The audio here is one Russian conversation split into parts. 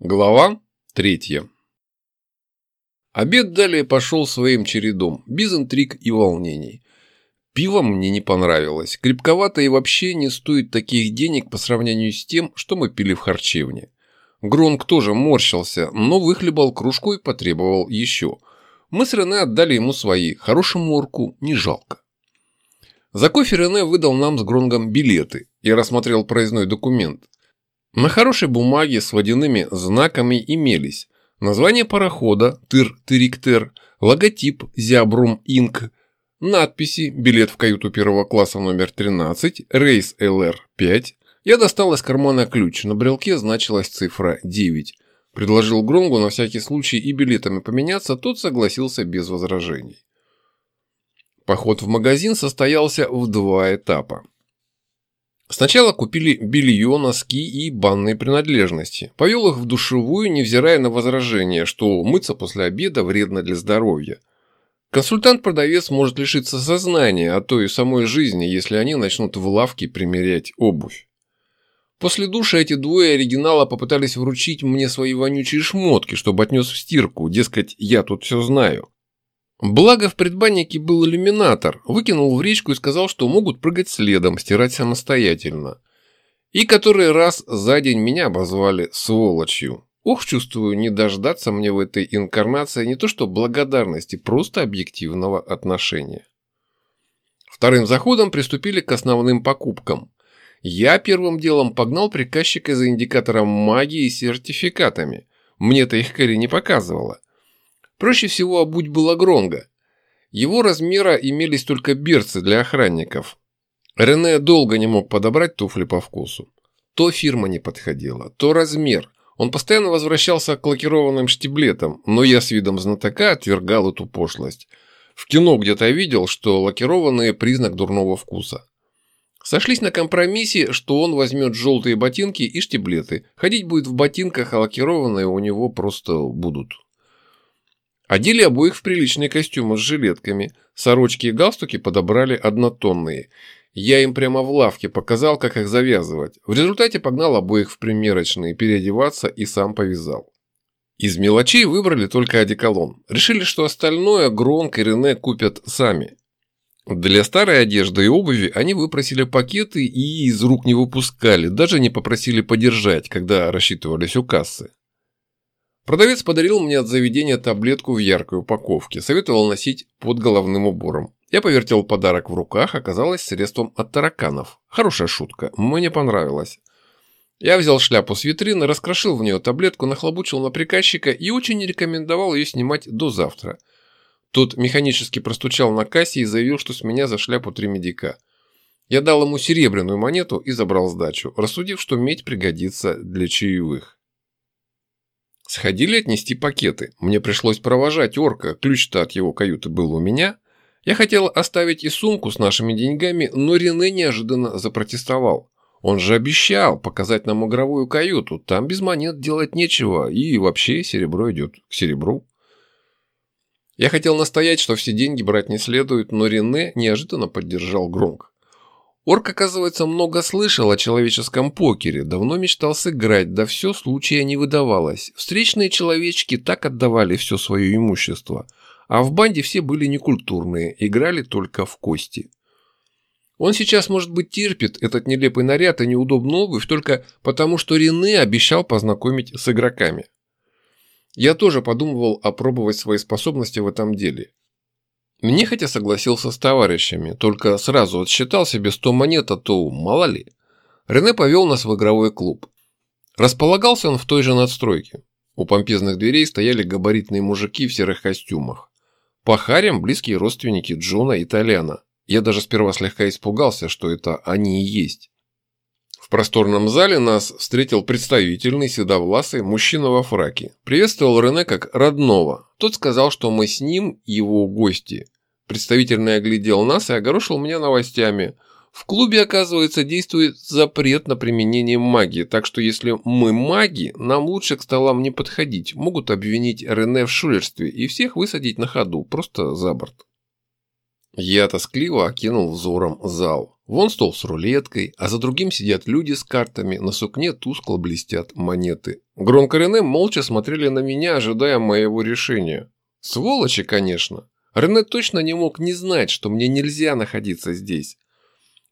Глава третья. Обед далее пошел своим чередом, без интриг и волнений. Пиво мне не понравилось, крепковато и вообще не стоит таких денег по сравнению с тем, что мы пили в харчевне. Гронк тоже морщился, но выхлебал кружку и потребовал еще. Мы с Рене отдали ему свои, хорошему орку не жалко. За кофе Рене выдал нам с Гронгом билеты. Я рассмотрел проездной документ. На хорошей бумаге с водяными знаками имелись название парохода Тыр-Тыриктер, логотип Зябрум Инк, надписи «Билет в каюту первого класса номер 13», рейс ЛР-5. Я достал из кармана ключ, на брелке значилась цифра 9. Предложил Гронгу на всякий случай и билетами поменяться, тот согласился без возражений. Поход в магазин состоялся в два этапа. Сначала купили белье, носки и банные принадлежности. Повел их в душевую, невзирая на возражение, что мыться после обеда вредно для здоровья. Консультант-продавец может лишиться сознания, а то и самой жизни, если они начнут в лавке примерять обувь. После душа эти двое оригинала попытались вручить мне свои вонючие шмотки, чтобы отнес в стирку, дескать, я тут все знаю. Благо в предбаннике был иллюминатор, выкинул в речку и сказал, что могут прыгать следом, стирать самостоятельно. И который раз за день меня обозвали сволочью. Ох, чувствую, не дождаться мне в этой инкарнации не то что благодарности, просто объективного отношения. Вторым заходом приступили к основным покупкам. Я первым делом погнал приказчика за индикатором магии и сертификатами. Мне-то их Кэрри не показывала. Проще всего обуть было Гронга. Его размера имелись только берцы для охранников. Рене долго не мог подобрать туфли по вкусу. То фирма не подходила, то размер. Он постоянно возвращался к лакированным штиблетам, но я с видом знатока отвергал эту пошлость. В кино где-то видел, что лакированные – признак дурного вкуса. Сошлись на компромиссе, что он возьмет желтые ботинки и штиблеты. Ходить будет в ботинках, а лакированные у него просто будут. Одели обоих в приличные костюмы с жилетками, сорочки и галстуки подобрали однотонные. Я им прямо в лавке показал, как их завязывать. В результате погнал обоих в примерочные переодеваться и сам повязал. Из мелочей выбрали только одеколон. Решили, что остальное Гронк и Рене купят сами. Для старой одежды и обуви они выпросили пакеты и из рук не выпускали, даже не попросили подержать, когда рассчитывались у кассы. Продавец подарил мне от заведения таблетку в яркой упаковке, советовал носить под головным убором. Я повертел подарок в руках, оказалось средством от тараканов. Хорошая шутка, мне понравилось. Я взял шляпу с витрины, раскрошил в нее таблетку, нахлобучил на приказчика и очень рекомендовал ее снимать до завтра. Тот механически простучал на кассе и заявил, что с меня за шляпу три медика. Я дал ему серебряную монету и забрал сдачу, рассудив, что медь пригодится для чаевых. Сходили отнести пакеты. Мне пришлось провожать орка, ключ-то от его каюты был у меня. Я хотел оставить и сумку с нашими деньгами, но Рене неожиданно запротестовал. Он же обещал показать нам игровую каюту, там без монет делать нечего, и вообще серебро идет к серебру. Я хотел настоять, что все деньги брать не следует, но Рене неожиданно поддержал Громко. Орк, оказывается, много слышал о человеческом покере, давно мечтал сыграть, да все случая не выдавалось. Встречные человечки так отдавали все свое имущество, а в банде все были некультурные, играли только в кости. Он сейчас, может быть, терпит этот нелепый наряд и неудобную обувь только потому, что Рене обещал познакомить с игроками. Я тоже подумывал опробовать свои способности в этом деле. Нехотя согласился с товарищами, только сразу отсчитал себе сто монет, а то мало ли. Рене повел нас в игровой клуб. Располагался он в той же надстройке. У помпезных дверей стояли габаритные мужики в серых костюмах. По харям близкие родственники Джона и Толяна. Я даже сперва слегка испугался, что это они и есть. В просторном зале нас встретил представительный седовласый мужчина во фраке. Приветствовал Рене как родного. Тот сказал, что мы с ним его гости. Представительный оглядел нас и огорошил меня новостями. В клубе, оказывается, действует запрет на применение магии, так что если мы маги, нам лучше к столам не подходить. Могут обвинить Рене в шулерстве и всех высадить на ходу, просто за борт. Я тоскливо окинул взором зал. Вон стол с рулеткой, а за другим сидят люди с картами, на сукне тускло блестят монеты. Гронк и Рене молча смотрели на меня, ожидая моего решения. Сволочи, конечно. Рене точно не мог не знать, что мне нельзя находиться здесь.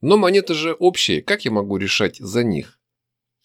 Но монеты же общие, как я могу решать за них?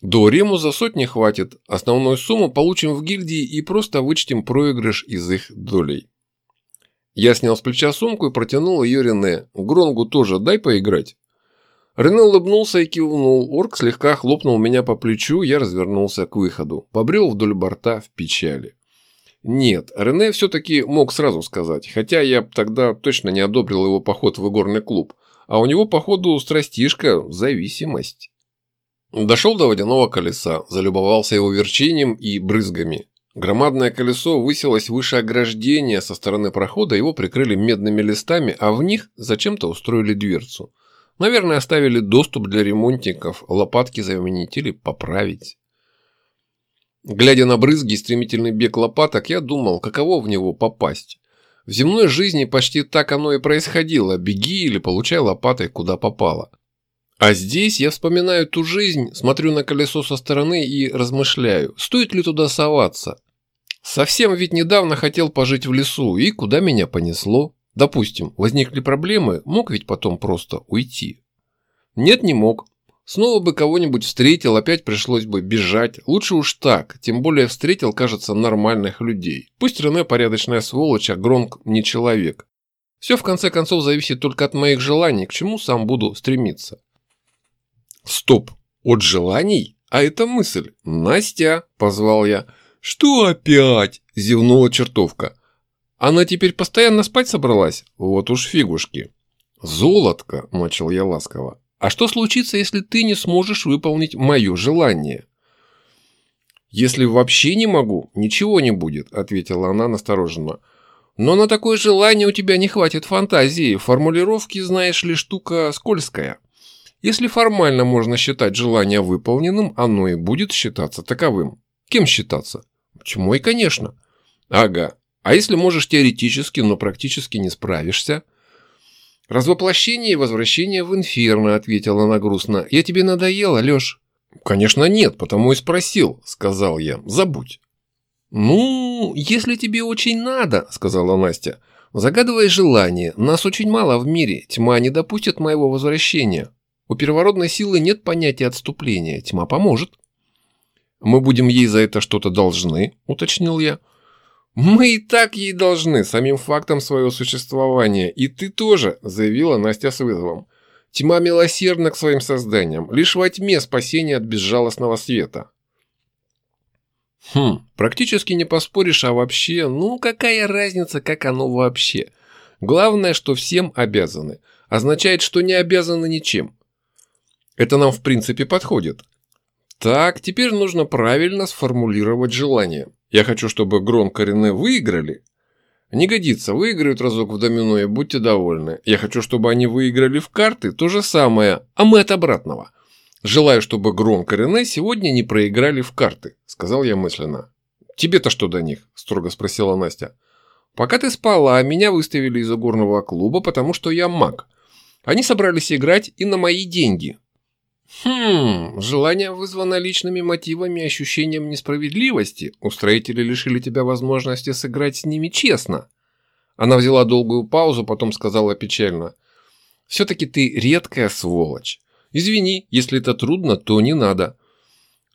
До Рему за сотни хватит, основную сумму получим в гильдии и просто вычтем проигрыш из их долей. Я снял с плеча сумку и протянул ее Рене. Гронгу тоже дай поиграть. Рене улыбнулся и кивнул. Орк слегка хлопнул меня по плечу, я развернулся к выходу. Побрел вдоль борта в печали. Нет, Рене все-таки мог сразу сказать, хотя я тогда точно не одобрил его поход в игорный клуб. А у него, походу, страстишка, зависимость. Дошел до водяного колеса, залюбовался его верчением и брызгами. Громадное колесо высилось выше ограждения, со стороны прохода его прикрыли медными листами, а в них зачем-то устроили дверцу. Наверное, оставили доступ для ремонтников, лопатки заменить или поправить. Глядя на брызги и стремительный бег лопаток, я думал, каково в него попасть. В земной жизни почти так оно и происходило, беги или получай лопатой куда попало. А здесь я вспоминаю ту жизнь, смотрю на колесо со стороны и размышляю, стоит ли туда соваться. Совсем ведь недавно хотел пожить в лесу, и куда меня понесло? Допустим, возникли проблемы, мог ведь потом просто уйти. Нет, не мог. Снова бы кого-нибудь встретил, опять пришлось бы бежать. Лучше уж так, тем более встретил, кажется, нормальных людей. Пусть Рене порядочная сволочь, а Гронк не человек. Все в конце концов зависит только от моих желаний, к чему сам буду стремиться. Стоп, от желаний? А это мысль. Настя, позвал я. Что опять? Зевнула чертовка. Она теперь постоянно спать собралась? Вот уж фигушки. Золотко, начал я ласково. А что случится, если ты не сможешь выполнить мое желание? Если вообще не могу, ничего не будет, ответила она настороженно. Но на такое желание у тебя не хватит фантазии. Формулировки, знаешь ли, штука скользкая. Если формально можно считать желание выполненным, оно и будет считаться таковым. Кем считаться? Тьмой, конечно. Ага, а если можешь теоретически, но практически не справишься? Развоплощение и возвращение в инферно, ответила она грустно. Я тебе надоела, Лёш? Конечно нет, потому и спросил, сказал я. Забудь. Ну, если тебе очень надо, сказала Настя. Загадывай желание. Нас очень мало в мире. Тьма не допустит моего возвращения. У первородной силы нет понятия отступления. Тьма поможет. Мы будем ей за это что-то должны, уточнил я. «Мы и так ей должны, самим фактом своего существования. И ты тоже», – заявила Настя с вызовом. «Тьма милосердна к своим созданиям. Лишь во тьме спасение от безжалостного света». Хм, практически не поспоришь, а вообще, ну какая разница, как оно вообще? Главное, что всем обязаны. Означает, что не обязаны ничем. Это нам в принципе подходит. Так, теперь нужно правильно сформулировать желание. Я хочу, чтобы Гронк и Рене выиграли. Не годится, выиграют разок в домино и будьте довольны. Я хочу, чтобы они выиграли в карты, то же самое, а мы от обратного. Желаю, чтобы Гронк и Рене сегодня не проиграли в карты, сказал я мысленно. Тебе-то что до них? строго спросила Настя. Пока ты спала, меня выставили из игорного клуба, потому что я маг. Они собрались играть и на мои деньги, Хм, желание вызвано личными мотивами и ощущением несправедливости. Устроители лишили тебя возможности сыграть с ними честно. Она взяла долгую паузу, потом сказала печально. Все-таки ты редкая сволочь. Извини, если это трудно, то не надо.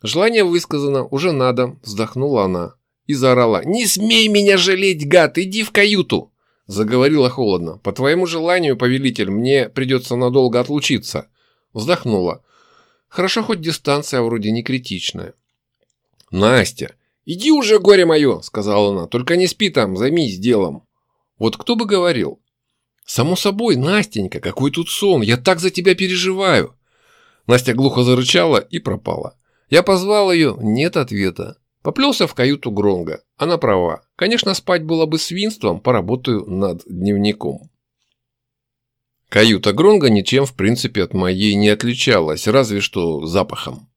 Желание высказано, уже надо, вздохнула она. И заорала. «Не смей меня жалеть, гад, иди в каюту!» Заговорила холодно. «По твоему желанию, повелитель, мне придется надолго отлучиться». Вздохнула. Хорошо, хоть дистанция вроде не критичная. «Настя, иди уже, горе мое!» – сказала она. «Только не спи там, займись делом». Вот кто бы говорил. «Само собой, Настенька, какой тут сон! Я так за тебя переживаю!» Настя глухо зарычала и пропала. Я позвал ее, нет ответа. Поплелся в каюту Гронга. Она права. Конечно, спать было бы свинством, поработаю над дневником. Каюта Гронга ничем в принципе от моей не отличалась, разве что запахом.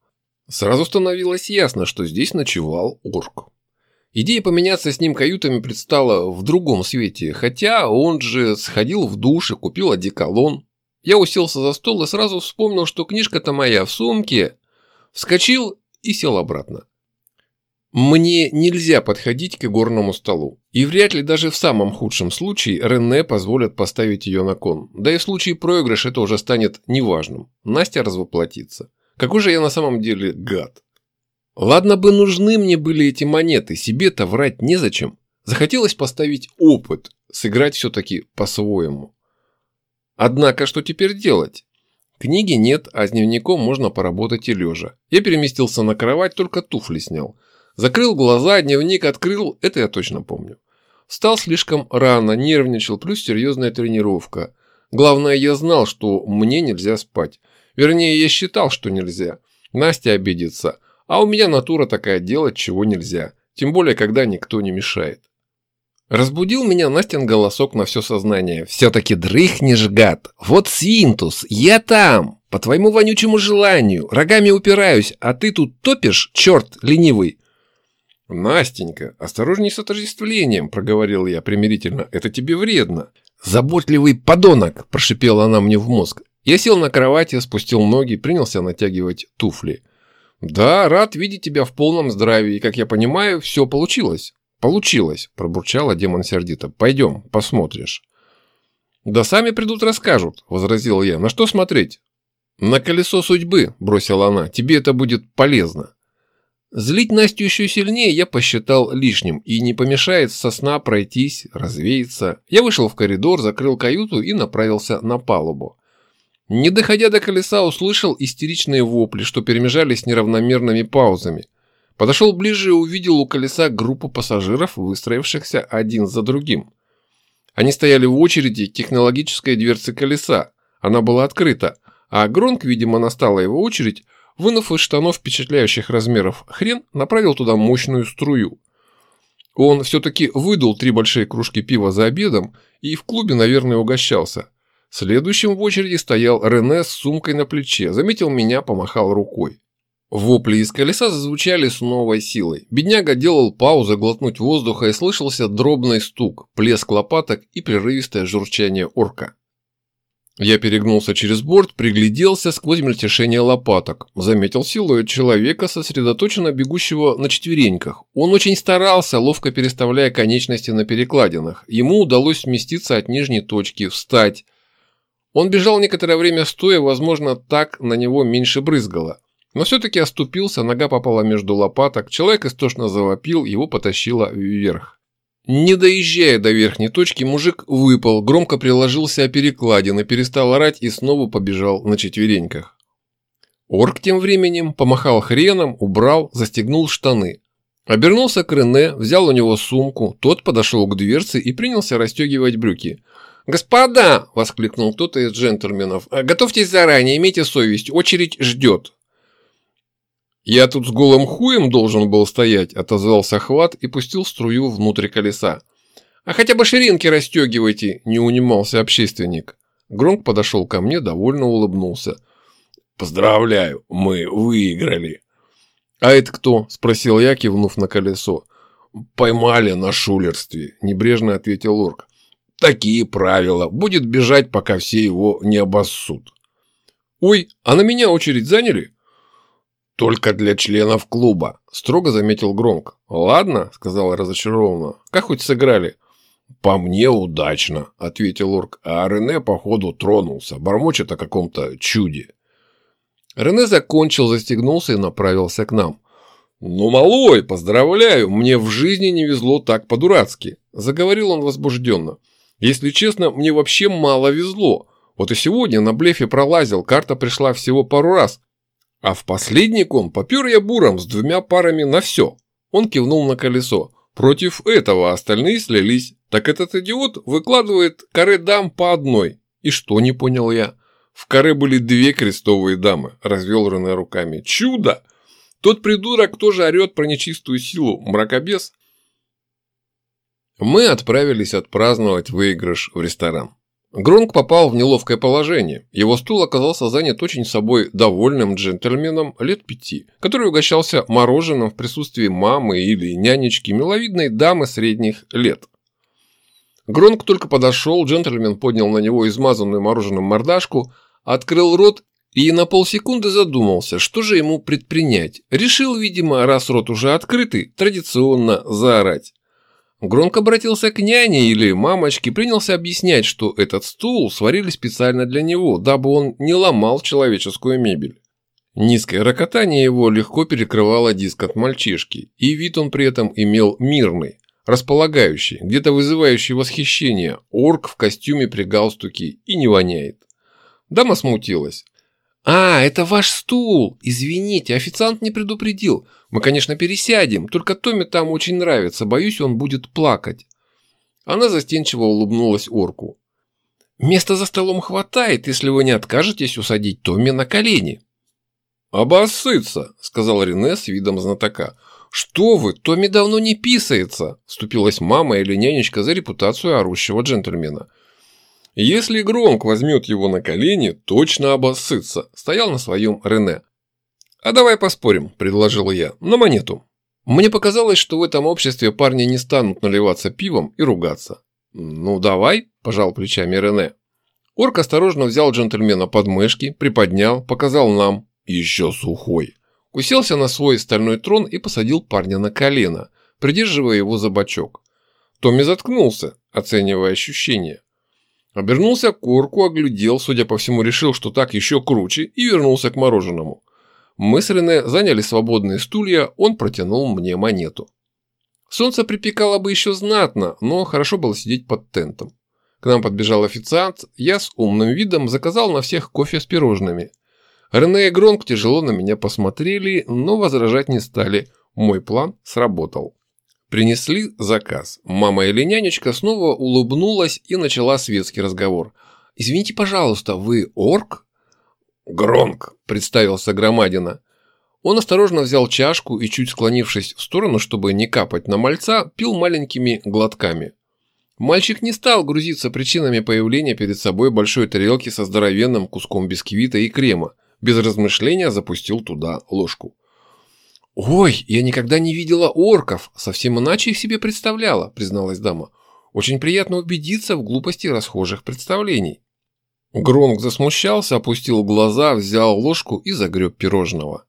Сразу становилось ясно, что здесь ночевал орк. Идея поменяться с ним каютами предстала в другом свете, хотя он же сходил в душ и купил одеколон. Я уселся за стол и сразу вспомнил, что книжка-то моя в сумке. Вскочил и сел обратно. Мне нельзя подходить к игорному столу. И вряд ли даже в самом худшем случае Рене позволят поставить ее на кон. Да и в случае проигрыша это уже станет неважным. Настя развоплотится. Какой же я на самом деле гад. Ладно бы нужны мне были эти монеты, себе-то врать незачем. Захотелось поставить опыт, сыграть все-таки по-своему. Однако, что теперь делать? Книги нет, а с дневником можно поработать и лежа. Я переместился на кровать, только туфли снял. Закрыл глаза, дневник открыл, это я точно помню. Встал слишком рано, нервничал, плюс серьезная тренировка. Главное, я знал, что мне нельзя спать. Вернее, я считал, что нельзя. Настя обидится. А у меня натура такая делать, чего нельзя. Тем более, когда никто не мешает. Разбудил меня Настин голосок на все сознание. «Все-таки дрыхнешь, гад! Вот свинтус! Я там! По твоему вонючему желанию! Рогами упираюсь, а ты тут топишь, черт ленивый!» «Настенька, осторожней с отождествлением», – проговорил я примирительно. «Это тебе вредно». «Заботливый подонок!» – прошипела она мне в мозг. Я сел на кровати, спустил ноги, принялся натягивать туфли. «Да, рад видеть тебя в полном здравии, как я понимаю, все получилось». «Получилось», – пробурчала демон сердито. «Пойдем, посмотришь». «Да сами придут, расскажут», – возразил я. «На что смотреть?» «На колесо судьбы», – бросила она. «Тебе это будет полезно». Злить Настю еще сильнее я посчитал лишним, и не помешает со сна пройтись, развеяться. Я вышел в коридор, закрыл каюту и направился на палубу. Не доходя до колеса, услышал истеричные вопли, что перемежались неравномерными паузами. Подошел ближе и увидел у колеса группу пассажиров, выстроившихся один за другим. Они стояли в очереди к технологической дверце колеса. Она была открыта, а Гронк, видимо, настала его очередь, вынув из штанов впечатляющих размеров хрен, направил туда мощную струю. Он все-таки выдал три большие кружки пива за обедом и в клубе, наверное, угощался. Следующим в очереди стоял Рене с сумкой на плече, заметил меня, помахал рукой. Вопли из колеса зазвучали с новой силой. Бедняга делал паузу глотнуть воздуха и слышался дробный стук, плеск лопаток и прерывистое журчание орка. Я перегнулся через борт, пригляделся сквозь мельтешение лопаток. Заметил силуэт человека, сосредоточенно бегущего на четвереньках. Он очень старался, ловко переставляя конечности на перекладинах. Ему удалось сместиться от нижней точки, встать. Он бежал некоторое время стоя, возможно, так на него меньше брызгало. Но все-таки оступился, нога попала между лопаток, человек истошно завопил, его потащило вверх. Не доезжая до верхней точки, мужик выпал, громко приложился о перекладины, перестал орать и снова побежал на четвереньках. Орк тем временем помахал хреном, убрал, застегнул штаны. Обернулся к Рене, взял у него сумку, тот подошел к дверце и принялся расстегивать брюки. «Господа!» – воскликнул кто-то из джентльменов. «Готовьтесь заранее, имейте совесть, очередь ждет». «Я тут с голым хуем должен был стоять», – отозвался Хват и пустил струю внутрь колеса. «А хотя бы ширинки расстегивайте», – не унимался общественник. Громк подошел ко мне, довольно улыбнулся. «Поздравляю, мы выиграли». «А это кто?» – спросил я, кивнув на колесо. «Поймали на шулерстве», – небрежно ответил Орк. «Такие правила. Будет бежать, пока все его не обоссут». «Ой, а на меня очередь заняли?» «Только для членов клуба», – строго заметил Громко. «Ладно», – сказал разочарованно. «Как хоть сыграли?» «По мне удачно», – ответил Орк. А Рене, походу, тронулся. Бормочет о каком-то чуде. Рене закончил, застегнулся и направился к нам. «Ну, малой, поздравляю, мне в жизни не везло так по-дурацки», – заговорил он возбужденно. «Если честно, мне вообще мало везло. Вот и сегодня на блефе пролазил, карта пришла всего пару раз, а в последний ком попер я буром с двумя парами на все. Он кивнул на колесо. Против этого остальные слились. Так этот идиот выкладывает каре дам по одной. И что, не понял я? В каре были две крестовые дамы, развел Рене руками. Чудо! Тот придурок тоже орет про нечистую силу, мракобес. Мы отправились отпраздновать выигрыш в ресторан. Гронк попал в неловкое положение. Его стул оказался занят очень собой довольным джентльменом лет пяти, который угощался мороженым в присутствии мамы или нянечки миловидной дамы средних лет. Гронк только подошел, джентльмен поднял на него измазанную мороженым мордашку, открыл рот и на полсекунды задумался, что же ему предпринять. Решил, видимо, раз рот уже открытый, традиционно заорать. Громко обратился к няне или мамочке, принялся объяснять, что этот стул сварили специально для него, дабы он не ломал человеческую мебель. Низкое рокотание его легко перекрывало диск от мальчишки, и вид он при этом имел мирный, располагающий, где-то вызывающий восхищение, орк в костюме при галстуке и не воняет. Дама смутилась. «А, это ваш стул! Извините, официант не предупредил. Мы, конечно, пересядем, только Томе там очень нравится, боюсь, он будет плакать». Она застенчиво улыбнулась орку. «Места за столом хватает, если вы не откажетесь усадить Томми на колени». «Обоссыться», — сказал Рене с видом знатока. «Что вы, Томми давно не писается», — вступилась мама или нянечка за репутацию орущего джентльмена. Если Гронк возьмет его на колени, точно обоссытся, стоял на своем Рене. «А давай поспорим», – предложил я, – «на монету». Мне показалось, что в этом обществе парни не станут наливаться пивом и ругаться. «Ну, давай», – пожал плечами Рене. Орк осторожно взял джентльмена под мышки, приподнял, показал нам, еще сухой. Уселся на свой стальной трон и посадил парня на колено, придерживая его за бочок. Томми заткнулся, оценивая ощущения. Обернулся к корку, оглядел, судя по всему, решил, что так еще круче, и вернулся к мороженому. Мы с Рене заняли свободные стулья, он протянул мне монету. Солнце припекало бы еще знатно, но хорошо было сидеть под тентом. К нам подбежал официант, я с умным видом заказал на всех кофе с пирожными. Рене и Гронк тяжело на меня посмотрели, но возражать не стали. Мой план сработал. Принесли заказ. Мама или нянечка снова улыбнулась и начала светский разговор. «Извините, пожалуйста, вы орк?» «Гронк», – представился Громадина. Он осторожно взял чашку и, чуть склонившись в сторону, чтобы не капать на мальца, пил маленькими глотками. Мальчик не стал грузиться причинами появления перед собой большой тарелки со здоровенным куском бисквита и крема. Без размышления запустил туда ложку. «Ой, я никогда не видела орков, совсем иначе их себе представляла», – призналась дама. «Очень приятно убедиться в глупости расхожих представлений». Гронк засмущался, опустил глаза, взял ложку и загреб пирожного.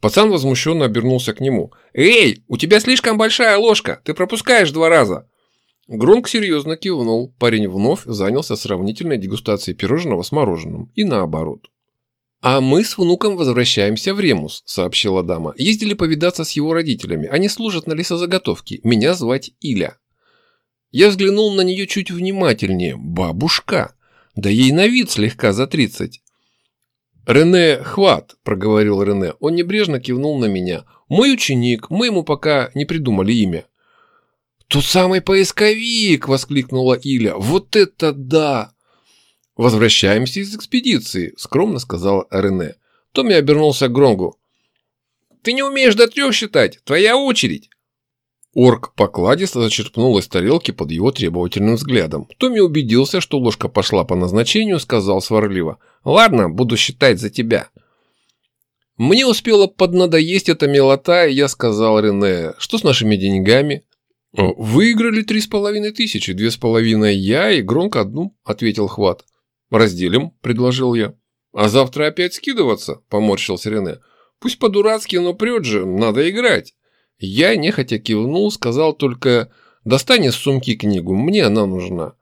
Пацан возмущенно обернулся к нему. «Эй, у тебя слишком большая ложка, ты пропускаешь два раза!» Гронк серьезно кивнул, парень вновь занялся сравнительной дегустацией пирожного с мороженым и наоборот. «А мы с внуком возвращаемся в Ремус», – сообщила дама. «Ездили повидаться с его родителями. Они служат на лесозаготовке. Меня звать Иля». Я взглянул на нее чуть внимательнее. «Бабушка! Да ей на вид слегка за тридцать». «Рене Хват», – проговорил Рене. Он небрежно кивнул на меня. «Мой ученик, мы ему пока не придумали имя». «Тот самый поисковик!» – воскликнула Иля. «Вот это да!» «Возвращаемся из экспедиции», – скромно сказал Рене. Томми обернулся к Гронгу. «Ты не умеешь до трех считать. Твоя очередь». Орк покладисто зачерпнул из тарелки под его требовательным взглядом. Томми убедился, что ложка пошла по назначению, сказал сварливо. «Ладно, буду считать за тебя». Мне успела поднадоесть эта милота, и я сказал Рене, что с нашими деньгами? «Выиграли три с половиной тысячи, две с половиной я и Гронк одну», – ответил Хват. «Разделим», – предложил я. «А завтра опять скидываться?» – поморщился Рене. «Пусть по-дурацки, но прет же, надо играть». Я нехотя кивнул, сказал только «Достань из сумки книгу, мне она нужна».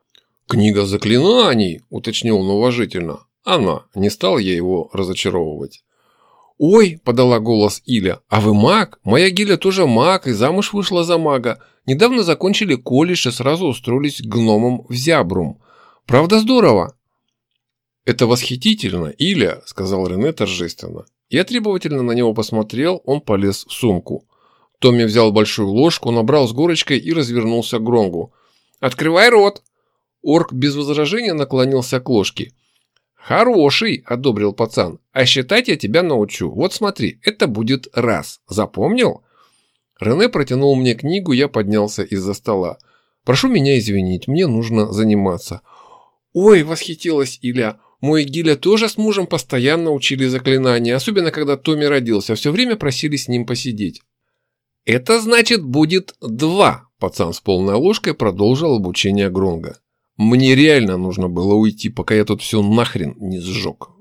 «Книга заклинаний», – уточнил он уважительно. «Она». Не стал я его разочаровывать. «Ой», – подала голос Иля, – «а вы маг? Моя Гиля тоже маг и замуж вышла за мага. Недавно закончили колледж и сразу устроились гномом в Зябрум. Правда здорово?» «Это восхитительно, Иля», – сказал Рене торжественно. Я требовательно на него посмотрел, он полез в сумку. Томми взял большую ложку, набрал с горочкой и развернулся к Гронгу. «Открывай рот!» Орк без возражения наклонился к ложке. «Хороший!» – одобрил пацан. «А считать я тебя научу. Вот смотри, это будет раз. Запомнил?» Рене протянул мне книгу, я поднялся из-за стола. «Прошу меня извинить, мне нужно заниматься». «Ой!» – восхитилась Иля. Мой Гиля тоже с мужем постоянно учили заклинания, особенно когда Томми родился, все время просили с ним посидеть. «Это значит будет два», – пацан с полной ложкой продолжил обучение Гронга. «Мне реально нужно было уйти, пока я тут все нахрен не сжег».